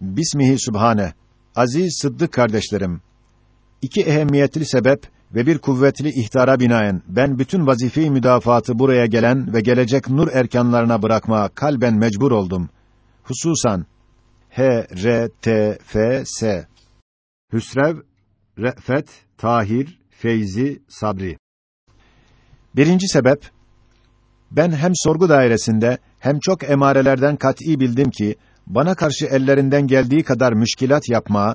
Bismihi Sübhane. Aziz Sıddık kardeşlerim. İki ehemmiyetli sebep ve bir kuvvetli ihtara binaen ben bütün vazife-i müdafaatı buraya gelen ve gelecek nur erkanlarına bırakmaya kalben mecbur oldum. Hususan H R T F S Hüsrev, Re'fet, Tahir, Feyzi, Sabri. Birinci sebep ben hem sorgu dairesinde hem çok emarelerden kat'î bildim ki bana karşı ellerinden geldiği kadar müşkilat yapmaya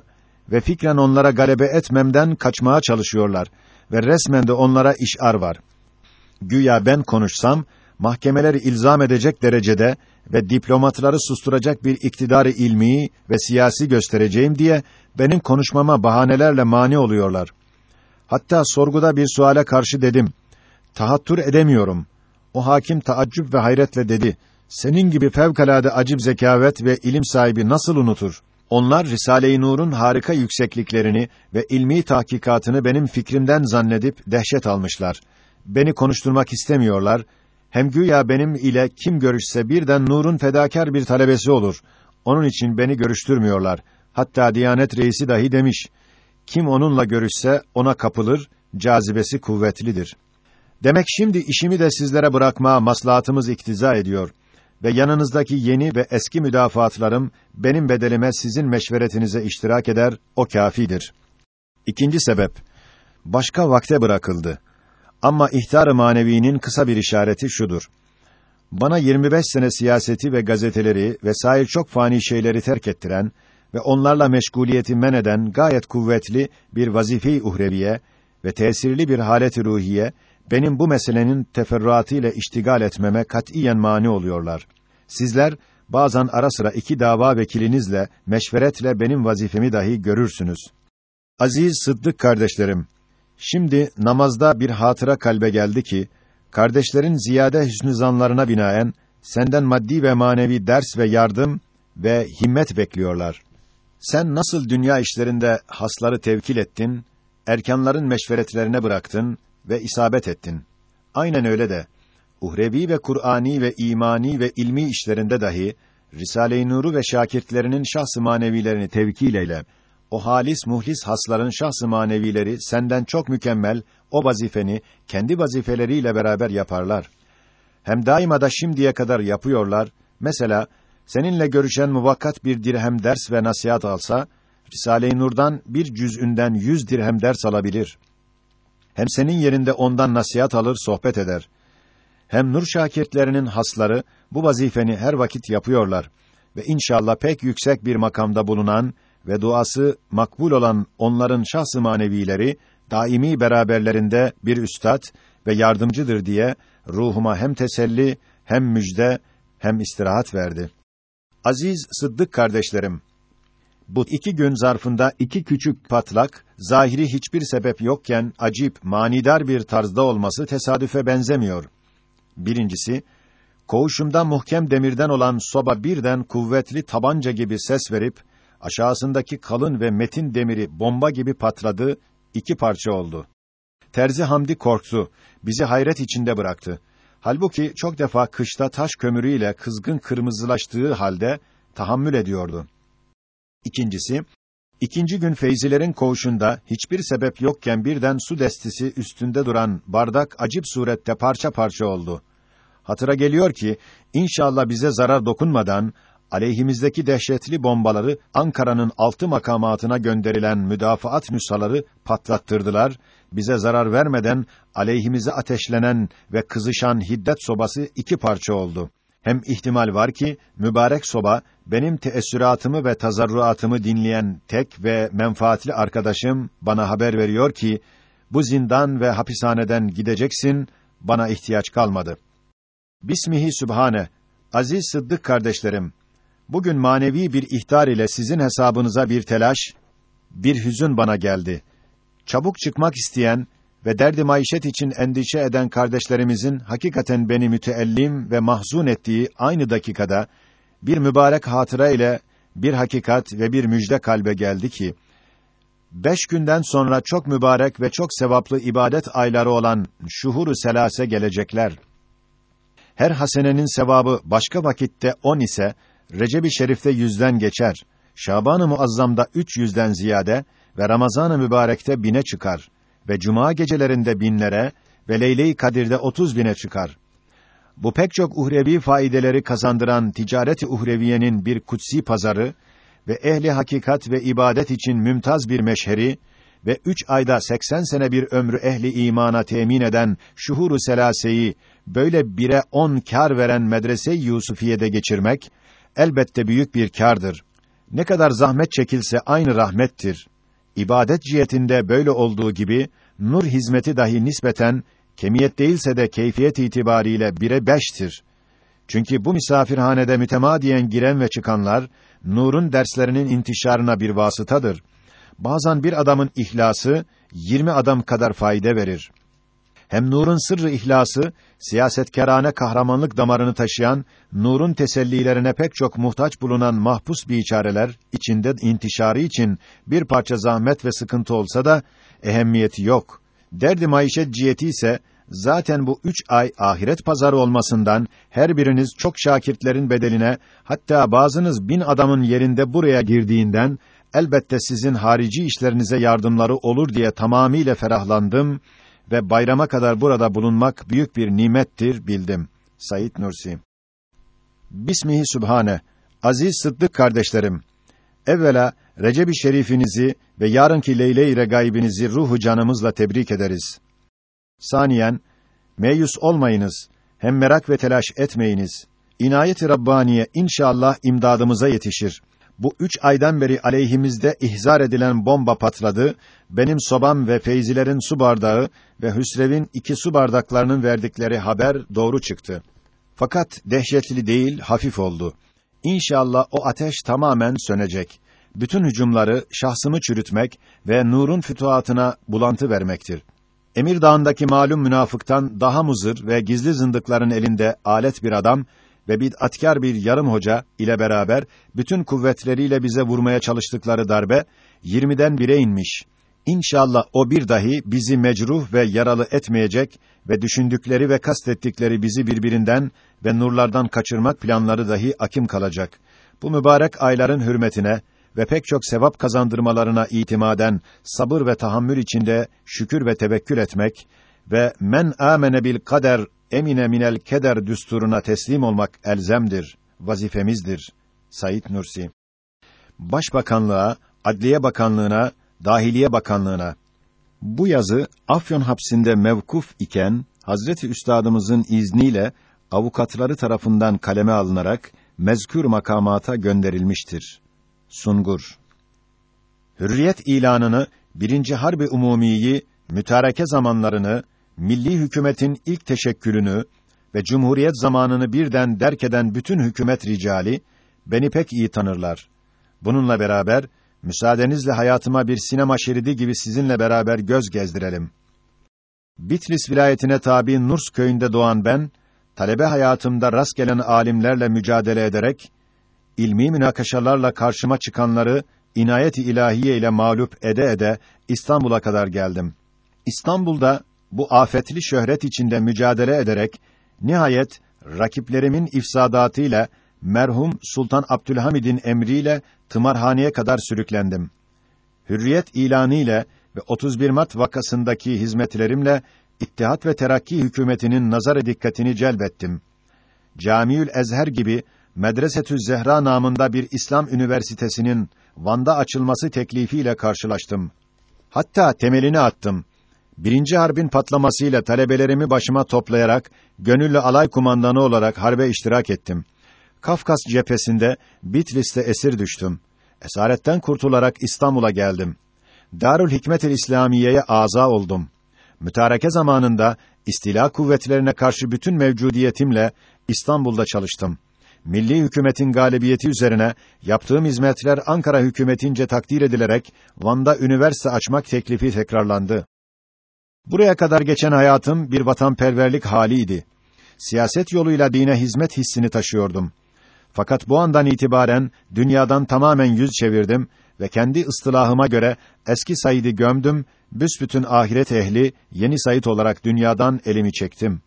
ve fikren onlara galebe etmemden kaçmaya çalışıyorlar ve resmen de onlara işar var. Güya ben konuşsam mahkemeleri ilzam edecek derecede ve diplomatları susturacak bir iktidarı ilmi ve siyasi göstereceğim diye benim konuşmama bahanelerle mani oluyorlar. Hatta sorguda bir suale karşı dedim. Tahattür edemiyorum. O hakim taaccüp ve hayretle dedi. Senin gibi fevkalade acib zekavet ve ilim sahibi nasıl unutur? Onlar Risale-i Nur'un harika yüksekliklerini ve ilmi tahkikatını benim fikrimden zannedip dehşet almışlar. Beni konuşturmak istemiyorlar. Hem güya benim ile kim görüşse birden Nur'un fedakar bir talebesi olur. Onun için beni görüştürmüyorlar. Hatta Diyanet Reisi dahi demiş. Kim onunla görüşse ona kapılır, cazibesi kuvvetlidir. Demek şimdi işimi de sizlere bırakmaya maslahatımız iktiza ediyor ve yanınızdaki yeni ve eski müdafaatlarım benim bedelime sizin meşveretinize iştirak eder, o kâfidir. İkinci sebep, başka vakte bırakıldı. Ama ihtar-ı manevinin kısa bir işareti şudur. Bana 25 sene siyaseti ve gazeteleri ve sair çok fani şeyleri terk ettiren ve onlarla meşguliyeti men eden gayet kuvvetli bir vazife-i uhreviye ve tesirli bir halet-i ruhiye benim bu meselenin teferruatı ile iştigal etmeme katiyen mani oluyorlar. Sizler bazen ara sıra iki dava vekilinizle meşveretle benim vazifemi dahi görürsünüz. Aziz Sıddık kardeşlerim, şimdi namazda bir hatıra kalbe geldi ki kardeşlerin ziyade hüsnü zanlarına binaen senden maddi ve manevi ders ve yardım ve himmet bekliyorlar. Sen nasıl dünya işlerinde hasları tevkil ettin, erkanların meşveretlerine bıraktın ve isabet ettin. Aynen öyle de uhrevi ve Kur'ani ve imani ve ilmi işlerinde dahi Risale-i Nur'u ve şakirtlerinin şahs-ı manevilerini tevkil eyle. O halis muhlis hasların şahs-ı manevileri senden çok mükemmel o vazifeni kendi vazifeleriyle beraber yaparlar. Hem daima da şimdiye kadar yapıyorlar. Mesela seninle görüşen muvakkat bir dirhem ders ve nasihat alsa, Risale-i Nur'dan bir cüz'ünden yüz dirhem ders alabilir. Hem senin yerinde ondan nasihat alır, sohbet eder. Hem nur şakirtlerinin hasları bu vazifeni her vakit yapıyorlar ve inşallah pek yüksek bir makamda bulunan ve duası makbul olan onların şahs-ı manevileri daimi beraberlerinde bir üstad ve yardımcıdır diye ruhuma hem teselli hem müjde hem istirahat verdi. Aziz Sıddık kardeşlerim, bu iki gün zarfında iki küçük patlak, zahiri hiçbir sebep yokken acip, manidar bir tarzda olması tesadüfe benzemiyor. Birincisi, koğuşumda muhkem demirden olan soba birden kuvvetli tabanca gibi ses verip, aşağısındaki kalın ve metin demiri bomba gibi patladı, iki parça oldu. Terzi Hamdi korktu, bizi hayret içinde bıraktı. Halbuki çok defa kışta taş kömürüyle kızgın kırmızılaştığı halde tahammül ediyordu. İkincisi, ikinci gün Feyzilerin koğuşunda hiçbir sebep yokken birden su destisi üstünde duran bardak acip surette parça parça oldu. Hatıra geliyor ki inşallah bize zarar dokunmadan aleyhimizdeki dehşetli bombaları Ankara'nın altı makamatına gönderilen müdafaat nüshaları patlattırdılar. Bize zarar vermeden aleyhimize ateşlenen ve kızışan hiddet sobası iki parça oldu. Hem ihtimal var ki mübarek soba benim teessüratımı ve tazarruatımı dinleyen tek ve menfaatli arkadaşım bana haber veriyor ki bu zindan ve hapishaneden gideceksin, bana ihtiyaç kalmadı. Bismihi Sübhane, aziz Sıddık kardeşlerim, bugün manevi bir ihtar ile sizin hesabınıza bir telaş, bir hüzün bana geldi. Çabuk çıkmak isteyen ve derdi maişet için endişe eden kardeşlerimizin hakikaten beni müteellim ve mahzun ettiği aynı dakikada bir mübarek hatıra ile bir hakikat ve bir müjde kalbe geldi ki beş günden sonra çok mübarek ve çok sevaplı ibadet ayları olan şuhuru selase gelecekler. Her hasenenin sevabı başka vakitte on ise Recep-i Şerif'te yüzden geçer. Şaban-ı Muazzam'da 300'den ziyade ve Ramazan-ı Mübarek'te bine çıkar ve cuma gecelerinde binlere ve Leyle-i Kadir'de 30 bine çıkar. Bu pek çok uhrevi faydeleri kazandıran ticareti uhreviyenin bir kutsi pazarı ve ehli hakikat ve ibadet için mümtaz bir meşheri ve üç ayda 80 sene bir ömrü ehli imana temin eden şuhuru selaseyi böyle bire on kar veren medrese-i Yusufiye'de geçirmek elbette büyük bir kârdır. Ne kadar zahmet çekilse aynı rahmettir. İbadet cihetinde böyle olduğu gibi nur hizmeti dahi nispeten kemiyet değilse de keyfiyet itibariyle bire beştir. Çünkü bu misafirhanede mütemadiyen giren ve çıkanlar nurun derslerinin intişarına bir vasıtadır. Bazen bir adamın ihlası 20 adam kadar fayda verir. Hem nurun sırrı ihlası siyasetkerane kahramanlık damarını taşıyan nurun tesellilerine pek çok muhtaç bulunan mahpus biçareler içinde intişarı için bir parça zahmet ve sıkıntı olsa da ehemmiyeti yok. Derdi maişet ciheti ise zaten bu üç ay ahiret pazarı olmasından her biriniz çok şakirtlerin bedeline hatta bazınız bin adamın yerinde buraya girdiğinden elbette sizin harici işlerinize yardımları olur diye tamamiyle ferahlandım ve bayrama kadar burada bulunmak büyük bir nimettir bildim. Said Nursi Bismihi Sübhane Aziz Sıddık kardeşlerim Evvela Recep-i Şerifinizi ve yarınki Leyle-i Regaibinizi ruhu canımızla tebrik ederiz. Saniyen, meyus olmayınız, hem merak ve telaş etmeyiniz. İnayet-i Rabbaniye inşallah imdadımıza yetişir. Bu üç aydan beri aleyhimizde ihzar edilen bomba patladı, benim sobam ve feyzilerin su bardağı ve Hüsrev'in iki su bardaklarının verdikleri haber doğru çıktı. Fakat dehşetli değil, hafif oldu. İnşallah o ateş tamamen sönecek. Bütün hücumları şahsımı çürütmek ve nurun fütuhatına bulantı vermektir. Emir Dağı'ndaki malum münafıktan daha muzır ve gizli zındıkların elinde alet bir adam ve bid'atkar bir yarım hoca ile beraber bütün kuvvetleriyle bize vurmaya çalıştıkları darbe 20'den bire inmiş. İnşallah o bir dahi bizi mecruh ve yaralı etmeyecek ve düşündükleri ve kastettikleri bizi birbirinden ve nurlardan kaçırmak planları dahi akim kalacak. Bu mübarek ayların hürmetine ve pek çok sevap kazandırmalarına itimaden sabır ve tahammül içinde şükür ve tevekkül etmek ve men amene bil kader emine minel keder düsturuna teslim olmak elzemdir, vazifemizdir. Said Nursi Başbakanlığa, Adliye Bakanlığına, Dahiliye Bakanlığına bu yazı Afyon hapsinde mevkuf iken Hazreti Üstadımızın izniyle avukatları tarafından kaleme alınarak mezkür makamata gönderilmiştir. Sungur Hürriyet ilanını, birinci harbi umumiyi, mütareke zamanlarını, milli hükümetin ilk teşekkülünü ve cumhuriyet zamanını birden derk eden bütün hükümet ricali, beni pek iyi tanırlar. Bununla beraber, müsaadenizle hayatıma bir sinema şeridi gibi sizinle beraber göz gezdirelim. Bitlis vilayetine tabi Nurs köyünde doğan ben, talebe hayatımda rast gelen alimlerle mücadele ederek, ilmi münakaşalarla karşıma çıkanları inayet-i ilahiye ile mağlup ede ede İstanbul'a kadar geldim. İstanbul'da bu afetli şöhret içinde mücadele ederek nihayet rakiplerimin ifsadatıyla merhum Sultan Abdülhamid'in emriyle tımarhaneye kadar sürüklendim. Hürriyet ilanı ile ve 31 Mart vakasındaki hizmetlerimle İttihat ve Terakki hükümetinin nazar dikkatini celbettim. Camiül Ezher gibi Medresetü Zehra namında bir İslam üniversitesinin Van'da açılması teklifiyle karşılaştım. Hatta temelini attım. Birinci harbin patlamasıyla talebelerimi başıma toplayarak gönüllü alay kumandanı olarak harbe iştirak ettim. Kafkas cephesinde Bitlis'te esir düştüm. Esaretten kurtularak İstanbul'a geldim. Darül Hikmet-i İslamiye'ye aza oldum. Mütareke zamanında istila kuvvetlerine karşı bütün mevcudiyetimle İstanbul'da çalıştım. Milli hükümetin galibiyeti üzerine yaptığım hizmetler Ankara hükümetince takdir edilerek Van'da üniversite açmak teklifi tekrarlandı. Buraya kadar geçen hayatım bir vatanperverlik haliydi. Siyaset yoluyla dine hizmet hissini taşıyordum. Fakat bu andan itibaren dünyadan tamamen yüz çevirdim ve kendi ıstılahıma göre eski Said'i gömdüm, büsbütün ahiret ehli yeni Said olarak dünyadan elimi çektim.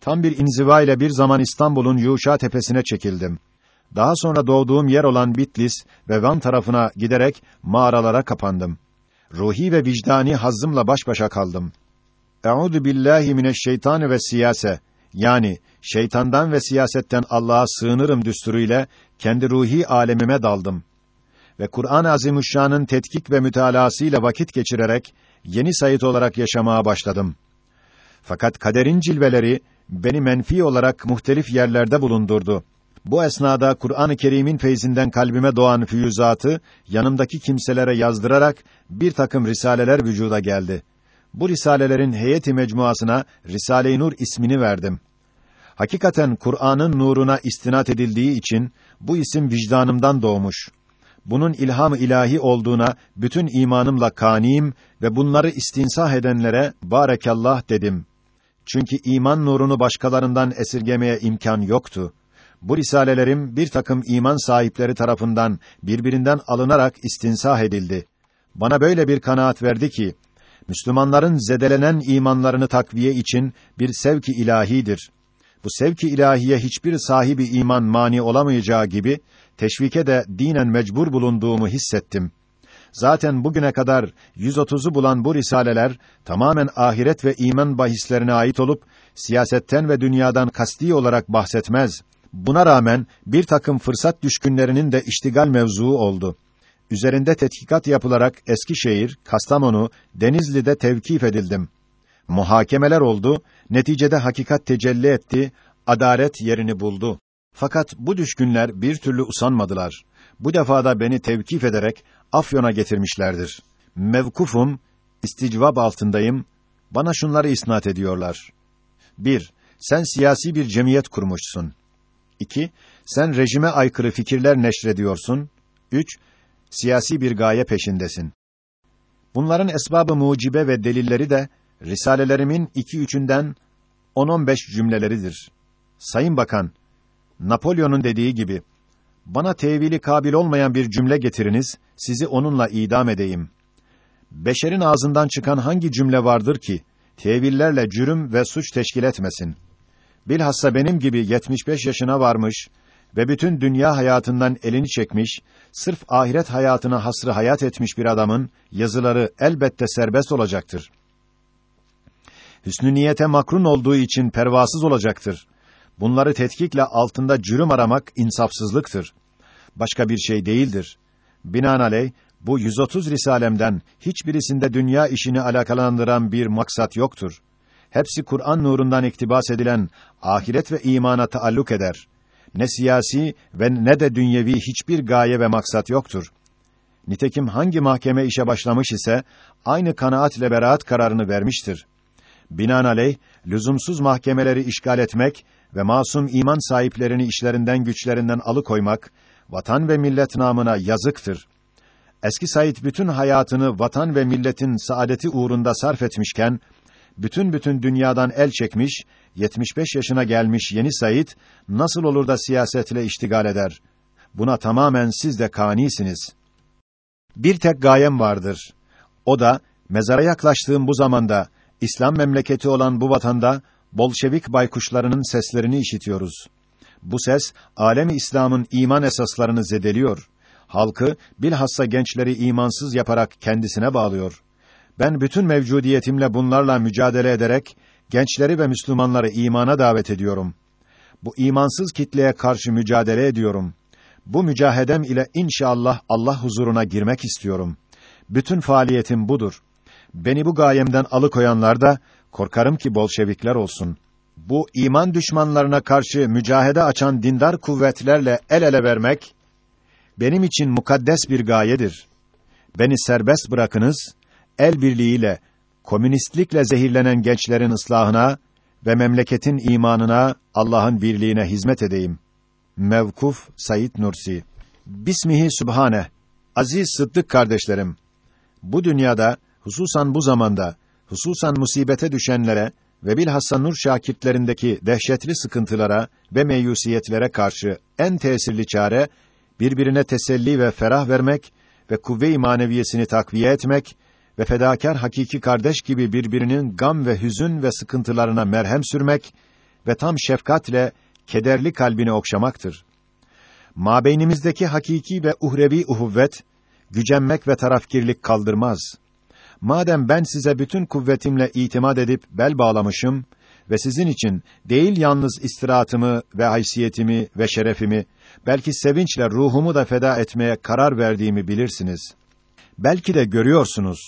Tam bir inziva ile bir zaman İstanbul'un Yuşa tepesine çekildim. Daha sonra doğduğum yer olan Bitlis ve Van tarafına giderek mağaralara kapandım. Ruhi ve vicdani hazzımla baş başa kaldım. Euzu billahi mineşşeytani ve siyase. Yani şeytandan ve siyasetten Allah'a sığınırım düsturuyla kendi ruhi alemime daldım. Ve Kur'an-ı Azimüşşan'ın tetkik ve mütalaasıyla vakit geçirerek yeni sayit olarak yaşamaya başladım. Fakat kaderin cilveleri beni menfi olarak muhtelif yerlerde bulundurdu. Bu esnada Kur'an-ı Kerim'in feyzinden kalbime doğan füyüzatı yanımdaki kimselere yazdırarak bir takım risaleler vücuda geldi. Bu risalelerin heyeti mecmuasına Risale-i Nur ismini verdim. Hakikaten Kur'an'ın nuruna istinat edildiği için bu isim vicdanımdan doğmuş. Bunun ilham ilahi olduğuna bütün imanımla kaniyim ve bunları istinsah edenlere barekallah dedim. Çünkü iman nurunu başkalarından esirgemeye imkan yoktu. Bu risalelerim bir takım iman sahipleri tarafından birbirinden alınarak istinsah edildi. Bana böyle bir kanaat verdi ki Müslümanların zedelenen imanlarını takviye için bir sevki ilahidir. Bu sevki ilahiye hiçbir sahibi iman mani olamayacağı gibi teşvike de dinen mecbur bulunduğumu hissettim. Zaten bugüne kadar 130'u bulan bu risaleler tamamen ahiret ve iman bahislerine ait olup siyasetten ve dünyadan kasti olarak bahsetmez. Buna rağmen bir takım fırsat düşkünlerinin de iştigal mevzuu oldu. Üzerinde tetkikat yapılarak Eskişehir, Kastamonu, Denizli'de tevkif edildim. Muhakemeler oldu, neticede hakikat tecelli etti, adalet yerini buldu. Fakat bu düşkünler bir türlü usanmadılar. Bu defada beni tevkif ederek Afyon'a getirmişlerdir. Mevkufum, isticvab altındayım. Bana şunları isnat ediyorlar. 1. Sen siyasi bir cemiyet kurmuşsun. 2. Sen rejime aykırı fikirler neşrediyorsun. 3. Siyasi bir gaye peşindesin. Bunların esbabı mucibe ve delilleri de risalelerimin iki üçünden 10-15 cümleleridir. Sayın Bakan, Napolyon'un dediği gibi bana tevili kabil olmayan bir cümle getiriniz, sizi onunla idam edeyim. Beşerin ağzından çıkan hangi cümle vardır ki tevillerle cürüm ve suç teşkil etmesin? Bilhassa benim gibi 75 yaşına varmış ve bütün dünya hayatından elini çekmiş, sırf ahiret hayatına hasrı hayat etmiş bir adamın yazıları elbette serbest olacaktır. Hüsnü niyete makrun olduğu için pervasız olacaktır. Bunları tetkikle altında cürüm aramak insafsızlıktır. Başka bir şey değildir. Binaenaleyh bu 130 risalemden hiçbirisinde dünya işini alakalandıran bir maksat yoktur. Hepsi Kur'an nurundan iktibas edilen ahiret ve imana taalluk eder. Ne siyasi ve ne de dünyevi hiçbir gaye ve maksat yoktur. Nitekim hangi mahkeme işe başlamış ise aynı kanaatle beraat kararını vermiştir. Binaenaleyh lüzumsuz mahkemeleri işgal etmek ve masum iman sahiplerini işlerinden güçlerinden alıkoymak vatan ve millet namına yazıktır. Eski Said bütün hayatını vatan ve milletin saadeti uğrunda sarf etmişken bütün bütün dünyadan el çekmiş, 75 yaşına gelmiş yeni Said nasıl olur da siyasetle iştigal eder? Buna tamamen siz de kanisiniz. Bir tek gayem vardır. O da mezara yaklaştığım bu zamanda İslam memleketi olan bu vatanda Bolşevik baykuşlarının seslerini işitiyoruz. Bu ses alemi İslam'ın iman esaslarını zedeliyor. Halkı bilhassa gençleri imansız yaparak kendisine bağlıyor. Ben bütün mevcudiyetimle bunlarla mücadele ederek gençleri ve Müslümanları imana davet ediyorum. Bu imansız kitleye karşı mücadele ediyorum. Bu mücahedem ile inşallah Allah huzuruna girmek istiyorum. Bütün faaliyetim budur. Beni bu gayemden alıkoyanlar da korkarım ki Bolşevikler olsun. Bu iman düşmanlarına karşı mücahede açan dindar kuvvetlerle el ele vermek benim için mukaddes bir gayedir. Beni serbest bırakınız, el birliğiyle komünistlikle zehirlenen gençlerin ıslahına ve memleketin imanına, Allah'ın birliğine hizmet edeyim. Mevkuf Sayit Nursi Bismihi Sübhane Aziz Sıddık kardeşlerim bu dünyada hususan bu zamanda hususan musibete düşenlere ve bilhassa nur şakirtlerindeki dehşetli sıkıntılara ve meyusiyetlere karşı en tesirli çare birbirine teselli ve ferah vermek ve kuvve-i maneviyesini takviye etmek ve fedakar hakiki kardeş gibi birbirinin gam ve hüzün ve sıkıntılarına merhem sürmek ve tam şefkatle kederli kalbini okşamaktır. mabeynimizdeki hakiki ve uhrevi uhuvvet, gücenmek ve tarafkirlik kaldırmaz. Madem ben size bütün kuvvetimle itimat edip bel bağlamışım ve sizin için değil yalnız istirahatımı ve haysiyetimi ve şerefimi, belki sevinçle ruhumu da feda etmeye karar verdiğimi bilirsiniz. Belki de görüyorsunuz.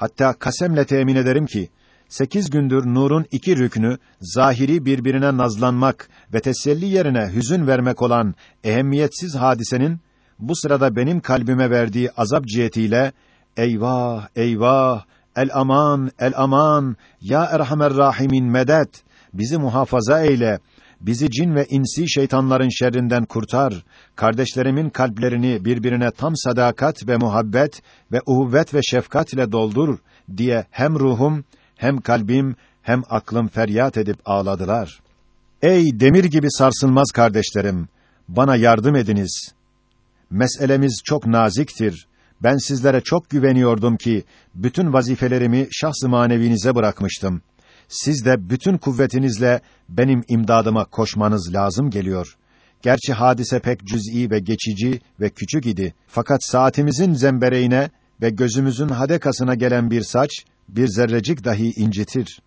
Hatta kasemle temin ederim ki, sekiz gündür nurun iki rüknü, zahiri birbirine nazlanmak ve teselli yerine hüzün vermek olan ehemmiyetsiz hadisenin, bu sırada benim kalbime verdiği azap cihetiyle, eyvah, eyvah, el aman, el aman, ya erhamer rahimin medet, bizi muhafaza eyle, bizi cin ve insi şeytanların şerrinden kurtar, kardeşlerimin kalplerini birbirine tam sadakat ve muhabbet ve uhuvvet ve şefkat ile doldur diye hem ruhum, hem kalbim, hem aklım feryat edip ağladılar. Ey demir gibi sarsılmaz kardeşlerim, bana yardım ediniz. Meselemiz çok naziktir. Ben sizlere çok güveniyordum ki bütün vazifelerimi şahs-ı manevinize bırakmıştım. Siz de bütün kuvvetinizle benim imdadıma koşmanız lazım geliyor. Gerçi hadise pek cüz'i ve geçici ve küçük idi. Fakat saatimizin zembereğine ve gözümüzün hadekasına gelen bir saç, bir zerrecik dahi incitir.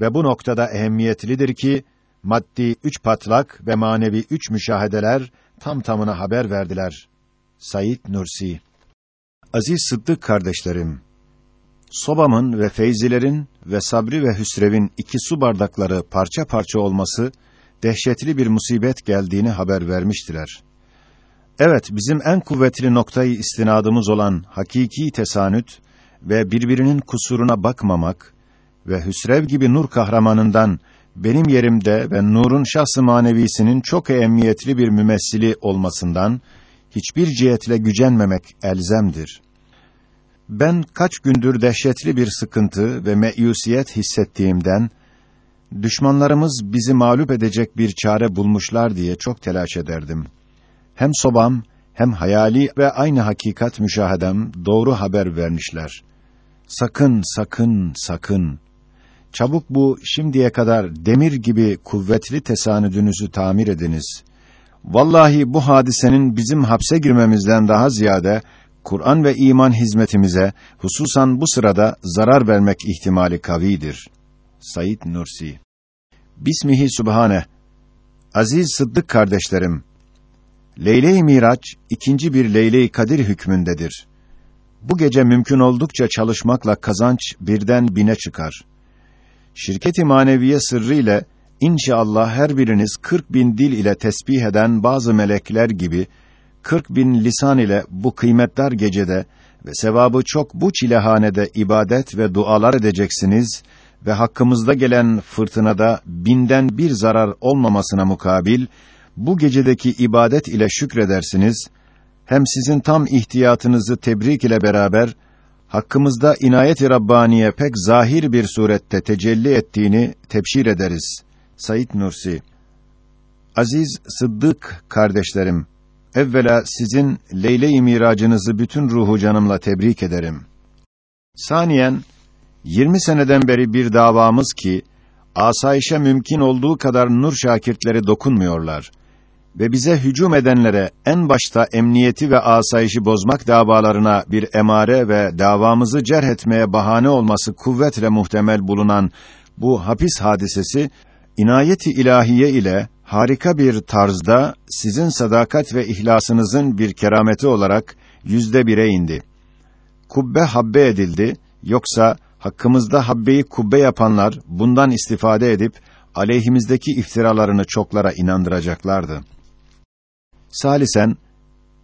Ve bu noktada ehemmiyetlidir ki, maddi üç patlak ve manevi üç müşahedeler tam tamına haber verdiler. Said Nursi Aziz Sıddık kardeşlerim, sobamın ve feyzilerin ve sabri ve hüsrevin iki su bardakları parça parça olması, dehşetli bir musibet geldiğini haber vermiştiler. Evet, bizim en kuvvetli noktayı istinadımız olan hakiki tesanüt ve birbirinin kusuruna bakmamak ve Hüsrev gibi nur kahramanından benim yerimde ve nurun şahsı manevisinin çok ehemmiyetli bir mümessili olmasından hiçbir cihetle gücenmemek elzemdir. Ben kaç gündür dehşetli bir sıkıntı ve meyusiyet hissettiğimden düşmanlarımız bizi mağlup edecek bir çare bulmuşlar diye çok telaş ederdim. Hem sobam hem hayali ve aynı hakikat müşahedem doğru haber vermişler. Sakın, sakın, sakın. Çabuk bu şimdiye kadar demir gibi kuvvetli tesanüdünüzü tamir ediniz. Vallahi bu hadisenin bizim hapse girmemizden daha ziyade Kur'an ve iman hizmetimize hususan bu sırada zarar vermek ihtimali kavidir. Said Nursi Bismihi Sübhane Aziz Sıddık kardeşlerim Leyle-i Miraç ikinci bir Leyle-i Kadir hükmündedir. Bu gece mümkün oldukça çalışmakla kazanç birden bine çıkar. Şirket-i maneviye sırrı ile inşallah her biriniz kırk bin dil ile tesbih eden bazı melekler gibi kırk bin lisan ile bu kıymetdar gecede ve sevabı çok bu çilehanede ibadet ve dualar edeceksiniz ve hakkımızda gelen fırtınada binden bir zarar olmamasına mukabil bu gecedeki ibadet ile şükredersiniz. Hem sizin tam ihtiyatınızı tebrik ile beraber hakkımızda inayet-i Rabbaniye pek zahir bir surette tecelli ettiğini tebşir ederiz. Said Nursi Aziz Sıddık kardeşlerim, evvela sizin Leyle-i Miracınızı bütün ruhu canımla tebrik ederim. Saniyen, 20 seneden beri bir davamız ki, asayişe mümkün olduğu kadar nur şakirtleri dokunmuyorlar ve bize hücum edenlere en başta emniyeti ve asayişi bozmak davalarına bir emare ve davamızı cerh etmeye bahane olması kuvvetle muhtemel bulunan bu hapis hadisesi inayeti ilahiye ile harika bir tarzda sizin sadakat ve ihlasınızın bir kerameti olarak yüzde bire indi. Kubbe habbe edildi, yoksa hakkımızda habbeyi kubbe yapanlar bundan istifade edip aleyhimizdeki iftiralarını çoklara inandıracaklardı. Salisen,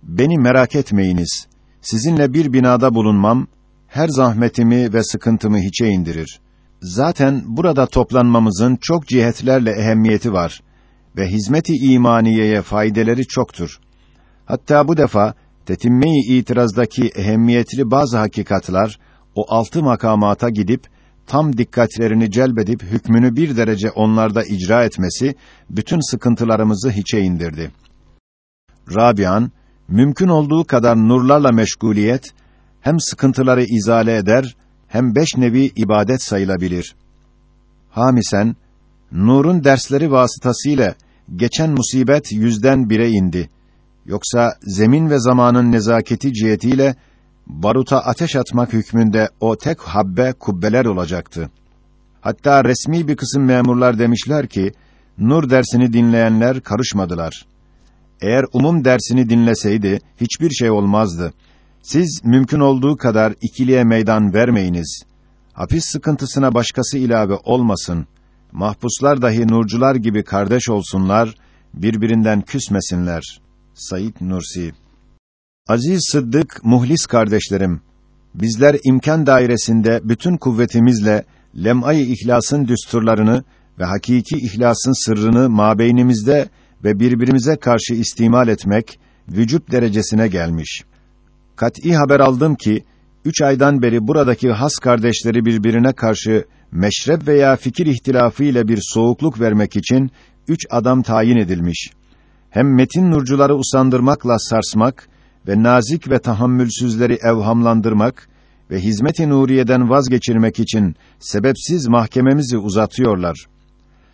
beni merak etmeyiniz. Sizinle bir binada bulunmam, her zahmetimi ve sıkıntımı hiçe indirir. Zaten burada toplanmamızın çok cihetlerle ehemmiyeti var ve hizmeti imaniyeye faydeleri çoktur. Hatta bu defa tetimme-i itirazdaki ehemmiyetli bazı hakikatlar o altı makamata gidip tam dikkatlerini celbedip hükmünü bir derece onlarda icra etmesi bütün sıkıntılarımızı hiçe indirdi. Rabian mümkün olduğu kadar nurlarla meşguliyet hem sıkıntıları izale eder hem beş nevi ibadet sayılabilir. Hamisen nurun dersleri vasıtasıyla geçen musibet yüzden bire indi. Yoksa zemin ve zamanın nezaketi cihetiyle baruta ateş atmak hükmünde o tek habbe kubbeler olacaktı. Hatta resmi bir kısım memurlar demişler ki, nur dersini dinleyenler karışmadılar. Eğer umum dersini dinleseydi, hiçbir şey olmazdı. Siz mümkün olduğu kadar ikiliye meydan vermeyiniz. Hapis sıkıntısına başkası ilave olmasın. Mahpuslar dahi nurcular gibi kardeş olsunlar, birbirinden küsmesinler. Said Nursi Aziz Sıddık, muhlis kardeşlerim, bizler imkan dairesinde bütün kuvvetimizle lem'ay ihlasın düsturlarını ve hakiki ihlasın sırrını mabeynimizde ve birbirimize karşı istimal etmek vücut derecesine gelmiş. Kat'î haber aldım ki üç aydan beri buradaki has kardeşleri birbirine karşı meşrep veya fikir ihtilafı ile bir soğukluk vermek için üç adam tayin edilmiş. Hem metin nurcuları usandırmakla sarsmak ve nazik ve tahammülsüzleri evhamlandırmak ve hizmet-i nuriyeden vazgeçirmek için sebepsiz mahkememizi uzatıyorlar.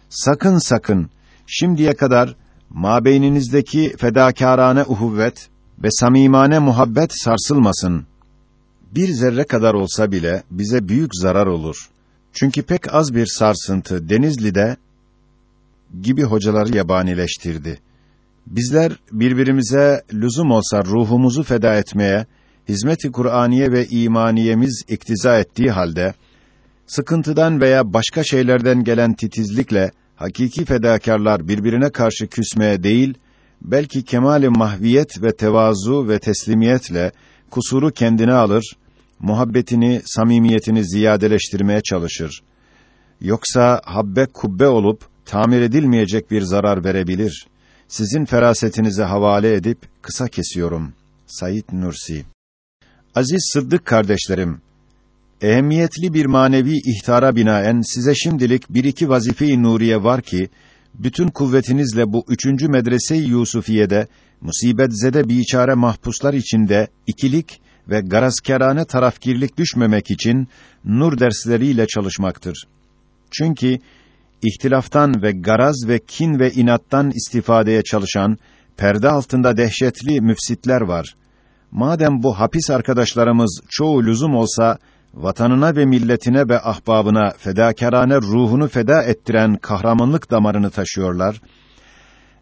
Sakın sakın şimdiye kadar mabeyninizdeki fedakârane uhuvvet ve samimane muhabbet sarsılmasın. Bir zerre kadar olsa bile bize büyük zarar olur. Çünkü pek az bir sarsıntı Denizli'de gibi hocaları yabanileştirdi. Bizler birbirimize lüzum olsa ruhumuzu feda etmeye, hizmet-i Kur'aniye ve imaniyemiz iktiza ettiği halde, sıkıntıdan veya başka şeylerden gelen titizlikle, hakiki fedakarlar birbirine karşı küsmeye değil, belki kemali mahviyet ve tevazu ve teslimiyetle kusuru kendine alır, muhabbetini, samimiyetini ziyadeleştirmeye çalışır. Yoksa habbe kubbe olup tamir edilmeyecek bir zarar verebilir. Sizin ferasetinize havale edip kısa kesiyorum. Said Nursi Aziz Sıddık kardeşlerim, ehemmiyetli bir manevi ihtara binaen size şimdilik bir iki vazife-i nuriye var ki, bütün kuvvetinizle bu üçüncü medrese-i Yusufiye'de, musibetzede biçare mahpuslar içinde ikilik ve garazkârane tarafgirlik düşmemek için nur dersleriyle çalışmaktır. Çünkü ihtilaftan ve garaz ve kin ve inattan istifadeye çalışan perde altında dehşetli müfsitler var. Madem bu hapis arkadaşlarımız çoğu lüzum olsa vatanına ve milletine ve ahbabına fedakârane ruhunu feda ettiren kahramanlık damarını taşıyorlar.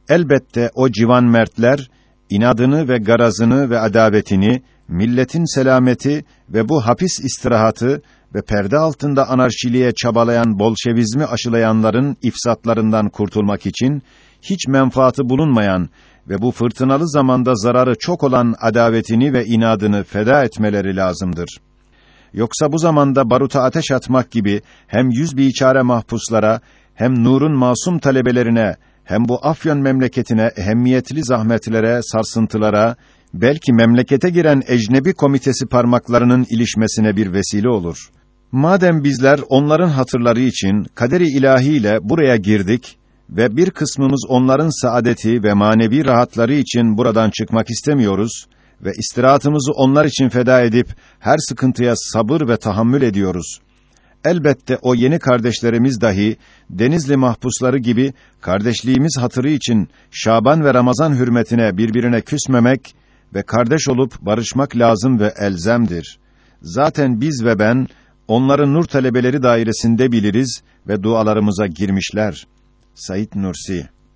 Elbette o civan mertler inadını ve garazını ve adavetini milletin selameti ve bu hapis istirahatı ve perde altında anarşiliğe çabalayan bolşevizmi aşılayanların ifsatlarından kurtulmak için hiç menfaatı bulunmayan ve bu fırtınalı zamanda zararı çok olan adavetini ve inadını feda etmeleri lazımdır. Yoksa bu zamanda baruta ateş atmak gibi hem yüz biçare mahpuslara hem nurun masum talebelerine hem bu Afyon memleketine ehemmiyetli zahmetlere, sarsıntılara, belki memlekete giren ecnebi komitesi parmaklarının ilişmesine bir vesile olur. Madem bizler onların hatırları için kaderi ilahiyle buraya girdik ve bir kısmımız onların saadeti ve manevi rahatları için buradan çıkmak istemiyoruz ve istirahatımızı onlar için feda edip her sıkıntıya sabır ve tahammül ediyoruz. Elbette o yeni kardeşlerimiz dahi Denizli mahpusları gibi kardeşliğimiz hatırı için Şaban ve Ramazan hürmetine birbirine küsmemek ve kardeş olup barışmak lazım ve elzemdir. Zaten biz ve ben onların nur talebeleri dairesinde biliriz ve dualarımıza girmişler. Said Nursi